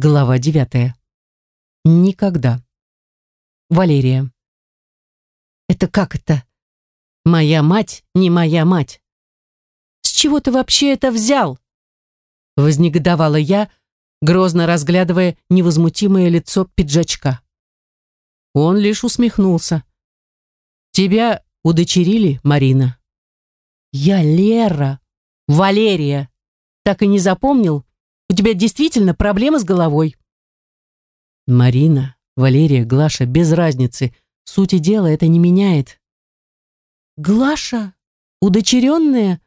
Глава девятая. Никогда. Валерия. Это как это? Моя мать не моя мать. С чего ты вообще это взял? Вознегодовала я, грозно разглядывая невозмутимое лицо пиджачка. Он лишь усмехнулся. Тебя удочерили, Марина. Я Лера, Валерия. Так и не запомнил? У тебя действительно проблемы с головой. Марина, Валерия, Глаша, без разницы. Сути дела это не меняет. Глаша? Удочеренная?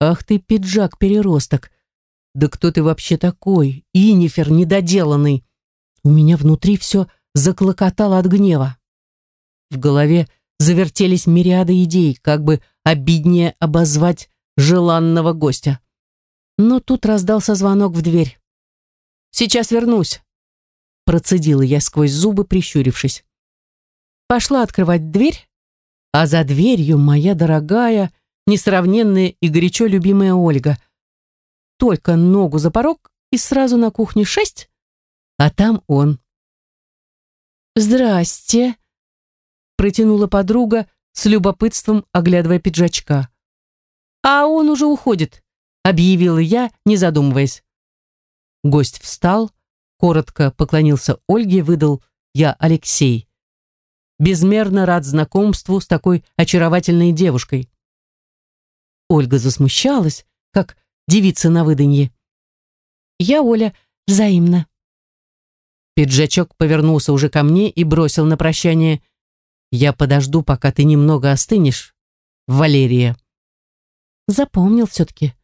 Ах ты, пиджак-переросток. Да кто ты вообще такой? Инифер недоделанный. У меня внутри все заклокотало от гнева. В голове завертелись мириады идей, как бы обиднее обозвать желанного гостя. Но тут раздался звонок в дверь. «Сейчас вернусь», — процедила я сквозь зубы, прищурившись. Пошла открывать дверь, а за дверью моя дорогая, несравненная и горячо любимая Ольга. Только ногу за порог и сразу на кухне шесть, а там он. «Здрасте», — протянула подруга, с любопытством оглядывая пиджачка. «А он уже уходит», объявила я, не задумываясь. Гость встал, коротко поклонился Ольге, выдал «Я Алексей». Безмерно рад знакомству с такой очаровательной девушкой. Ольга засмущалась, как девица на выданье. «Я Оля, взаимно». Пиджачок повернулся уже ко мне и бросил на прощание «Я подожду, пока ты немного остынешь, Валерия». Запомнил все-таки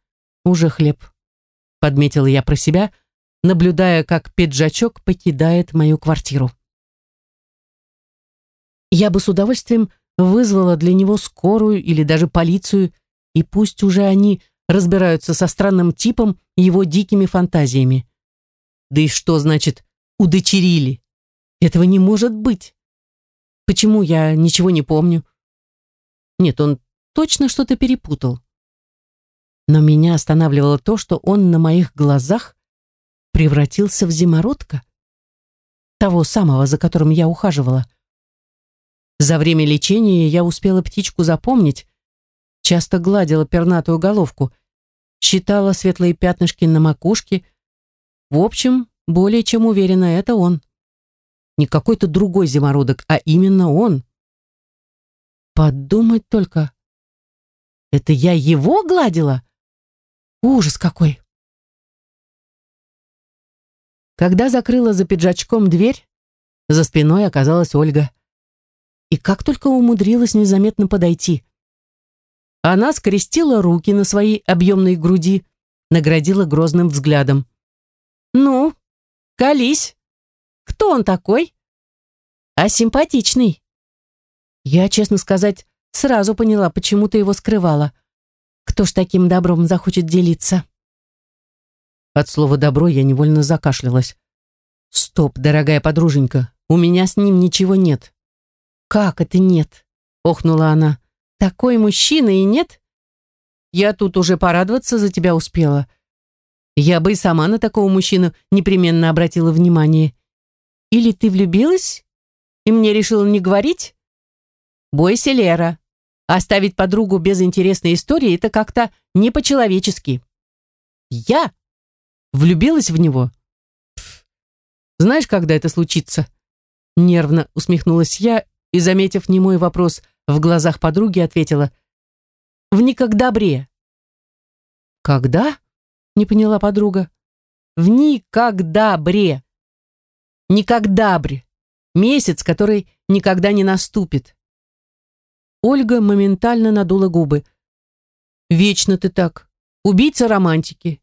уже хлеб. Подметила я про себя, наблюдая, как пиджачок покидает мою квартиру. Я бы с удовольствием вызвала для него скорую или даже полицию, и пусть уже они разбираются со странным типом и его дикими фантазиями. Да и что значит «удочерили»? Этого не может быть. Почему я ничего не помню? Нет, он точно что-то перепутал. Но меня останавливало то, что он на моих глазах превратился в зимородка, того самого, за которым я ухаживала. За время лечения я успела птичку запомнить, часто гладила пернатую головку, считала светлые пятнышки на макушке. В общем, более чем уверена, это он. Не какой-то другой зимородок, а именно он. Подумать только. Это я его гладила? Ужас какой! Когда закрыла за пиджачком дверь, за спиной оказалась Ольга. И как только умудрилась незаметно подойти. Она скрестила руки на своей объемной груди, наградила грозным взглядом. «Ну, колись! Кто он такой?» «А симпатичный!» Я, честно сказать, сразу поняла, почему ты его скрывала. Кто ж таким добром захочет делиться? От слова «добро» я невольно закашлялась. «Стоп, дорогая подруженька, у меня с ним ничего нет». «Как это нет?» — охнула она. «Такой мужчина и нет?» «Я тут уже порадоваться за тебя успела. Я бы и сама на такого мужчину непременно обратила внимание. Или ты влюбилась и мне решила не говорить?» «Бойся, Лера, Оставить подругу без интересной истории – это как-то не по-человечески. Я влюбилась в него. Пф, знаешь, когда это случится? Нервно усмехнулась я и, заметив немой вопрос в глазах подруги, ответила «В никогдабре». «Когда?» – не поняла подруга. «В никогдабре». Никогдабре. Месяц, который никогда не наступит. Ольга моментально надула губы. «Вечно ты так. Убийца романтики.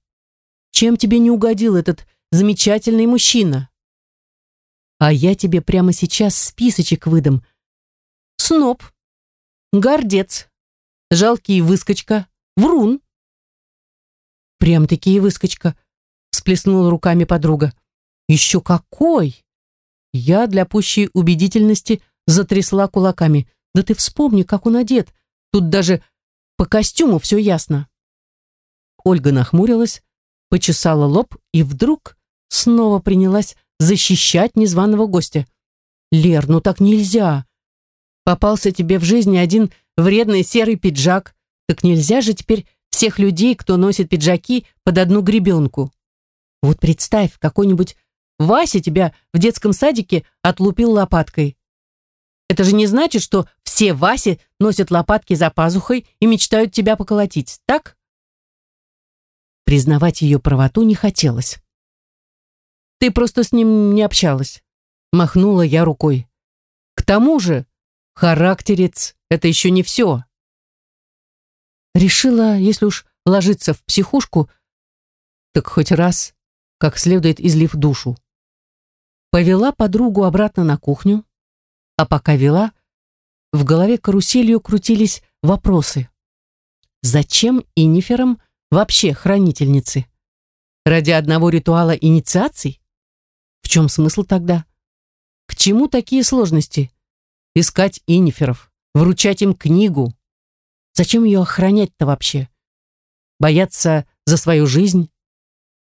Чем тебе не угодил этот замечательный мужчина?» «А я тебе прямо сейчас списочек выдам. Сноб, гордец, жалкий выскочка, врун». «Прям-таки выскочка», — всплеснула руками подруга. «Еще какой!» Я для пущей убедительности затрясла кулаками. Да ты вспомни, как он одет. Тут даже по костюму все ясно. Ольга нахмурилась, почесала лоб и вдруг снова принялась защищать незваного гостя. «Лер, ну так нельзя. Попался тебе в жизни один вредный серый пиджак. Так нельзя же теперь всех людей, кто носит пиджаки, под одну гребенку. Вот представь, какой-нибудь Вася тебя в детском садике отлупил лопаткой. Это же не значит, что все Васи носят лопатки за пазухой и мечтают тебя поколотить, так? Признавать ее правоту не хотелось. Ты просто с ним не общалась. Махнула я рукой. К тому же, характерец — это еще не все. Решила, если уж ложиться в психушку, так хоть раз, как следует излив душу. Повела подругу обратно на кухню, а пока вела, в голове каруселью крутились вопросы. Зачем иниферам вообще хранительницы? Ради одного ритуала инициаций? В чем смысл тогда? К чему такие сложности? Искать иниферов, вручать им книгу. Зачем ее охранять-то вообще? Бояться за свою жизнь?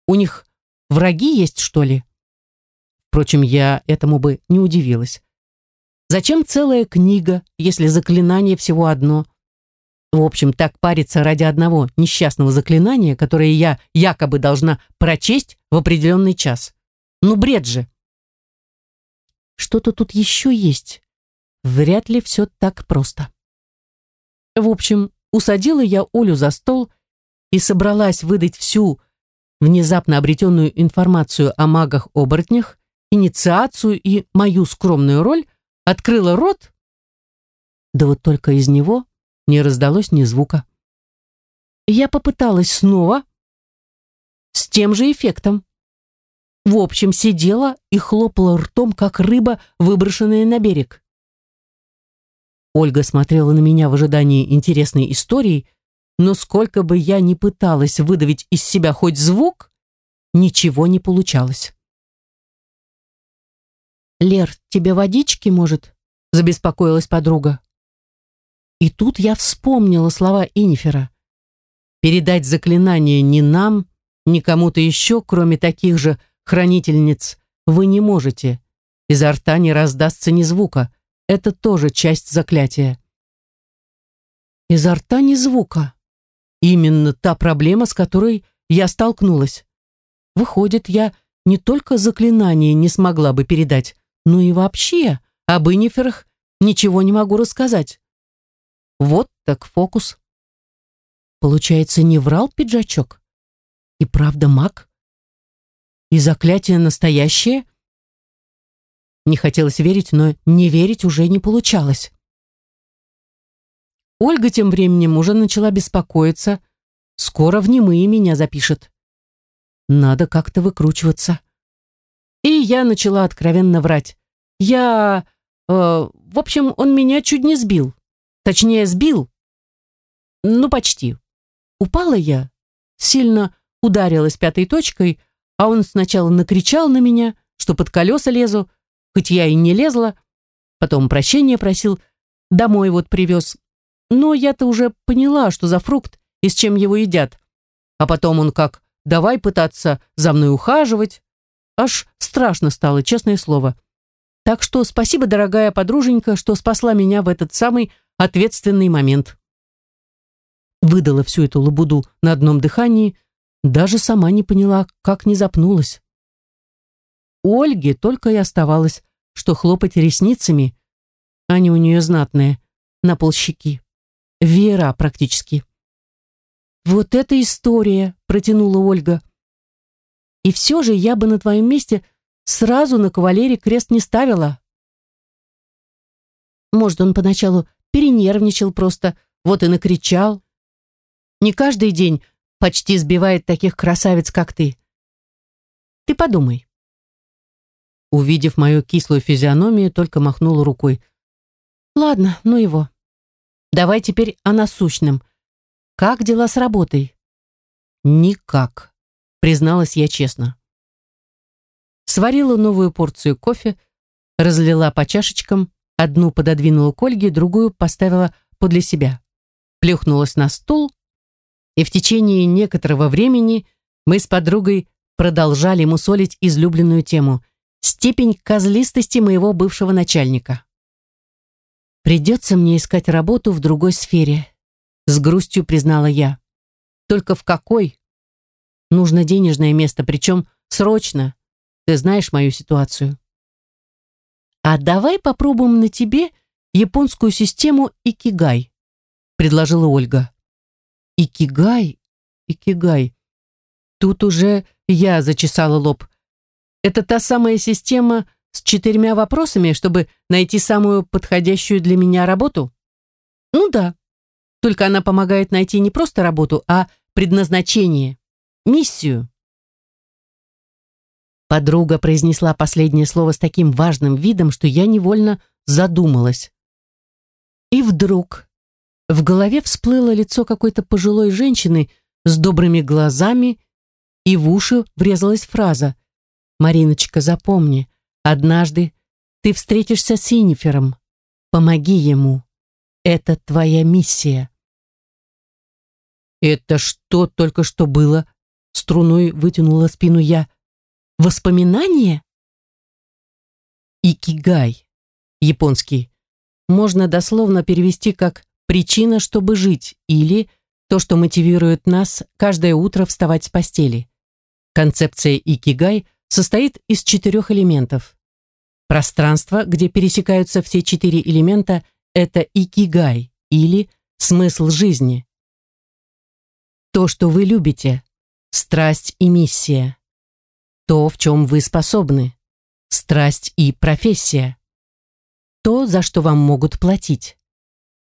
У них враги есть, что ли? Впрочем, я этому бы не удивилась. Зачем целая книга, если заклинание всего одно? В общем, так париться ради одного несчастного заклинания, которое я якобы должна прочесть в определенный час. Ну, бред же. Что-то тут еще есть. Вряд ли все так просто. В общем, усадила я Олю за стол и собралась выдать всю внезапно обретенную информацию о магах-оборотнях, инициацию и мою скромную роль, открыла рот, да вот только из него не раздалось ни звука. Я попыталась снова, с тем же эффектом. В общем, сидела и хлопала ртом, как рыба, выброшенная на берег. Ольга смотрела на меня в ожидании интересной истории, но сколько бы я ни пыталась выдавить из себя хоть звук, ничего не получалось. «Лер, тебе водички, может?» — забеспокоилась подруга. И тут я вспомнила слова Инфера. «Передать заклинание ни нам, ни кому-то еще, кроме таких же хранительниц, вы не можете. Изо рта не раздастся ни звука. Это тоже часть заклятия». Изо рта ни звука. Именно та проблема, с которой я столкнулась. Выходит, я не только заклинание не смогла бы передать, ну и вообще, об иниферах ничего не могу рассказать. Вот так фокус. Получается, не врал пиджачок? И правда маг? И заклятие настоящее? Не хотелось верить, но не верить уже не получалось. Ольга тем временем уже начала беспокоиться. Скоро в немые меня запишет. Надо как-то выкручиваться. И я начала откровенно врать. Я... Э, в общем, он меня чуть не сбил. Точнее, сбил. Ну, почти. Упала я, сильно ударилась пятой точкой, а он сначала накричал на меня, что под колеса лезу, хоть я и не лезла, потом прощения просил, домой вот привез. Но я-то уже поняла, что за фрукт и с чем его едят. А потом он как, давай пытаться за мной ухаживать, Аж страшно стало, честное слово. Так что спасибо, дорогая подруженька, что спасла меня в этот самый ответственный момент. Выдала всю эту лабуду на одном дыхании, даже сама не поняла, как не запнулась. У Ольги только и оставалось, что хлопать ресницами, они у нее знатные, на полщеки. Вера практически. «Вот эта история!» — протянула Ольга. И все же я бы на твоем месте сразу на кавалере крест не ставила. Может, он поначалу перенервничал просто, вот и накричал. Не каждый день почти сбивает таких красавиц, как ты. Ты подумай. Увидев мою кислую физиономию, только махнула рукой. Ладно, ну его. Давай теперь о насущном. Как дела с работой? Никак призналась я честно. Сварила новую порцию кофе, разлила по чашечкам, одну пододвинула к Ольге, другую поставила подле себя. Плюхнулась на стул, и в течение некоторого времени мы с подругой продолжали мусолить излюбленную тему – степень козлистости моего бывшего начальника. «Придется мне искать работу в другой сфере», – с грустью признала я. «Только в какой? Нужно денежное место, причем срочно. Ты знаешь мою ситуацию». «А давай попробуем на тебе японскую систему Икигай», – предложила Ольга. «Икигай? Икигай. Тут уже я зачесала лоб. Это та самая система с четырьмя вопросами, чтобы найти самую подходящую для меня работу? Ну да. Только она помогает найти не просто работу, а предназначение, миссию. Подруга произнесла последнее слово с таким важным видом, что я невольно задумалась. И вдруг в голове всплыло лицо какой-то пожилой женщины с добрыми глазами, и в уши врезалась фраза «Мариночка, запомни, однажды ты встретишься с Инифером. Помоги ему. Это твоя миссия». «Это что только что было?» Струной вытянула спину я. «Воспоминание?» Икигай, японский, можно дословно перевести как «причина, чтобы жить» или «то, что мотивирует нас каждое утро вставать с постели». Концепция икигай состоит из четырех элементов. Пространство, где пересекаются все четыре элемента, это икигай или смысл жизни. То, что вы любите, страсть и миссия. То, в чем вы способны, страсть и профессия. То, за что вам могут платить,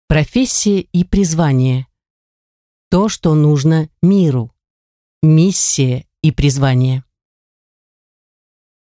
профессия и призвание. То, что нужно миру, миссия и призвание.